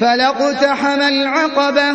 فَلَا اقْتَحَمَ الْعَقَبَةَ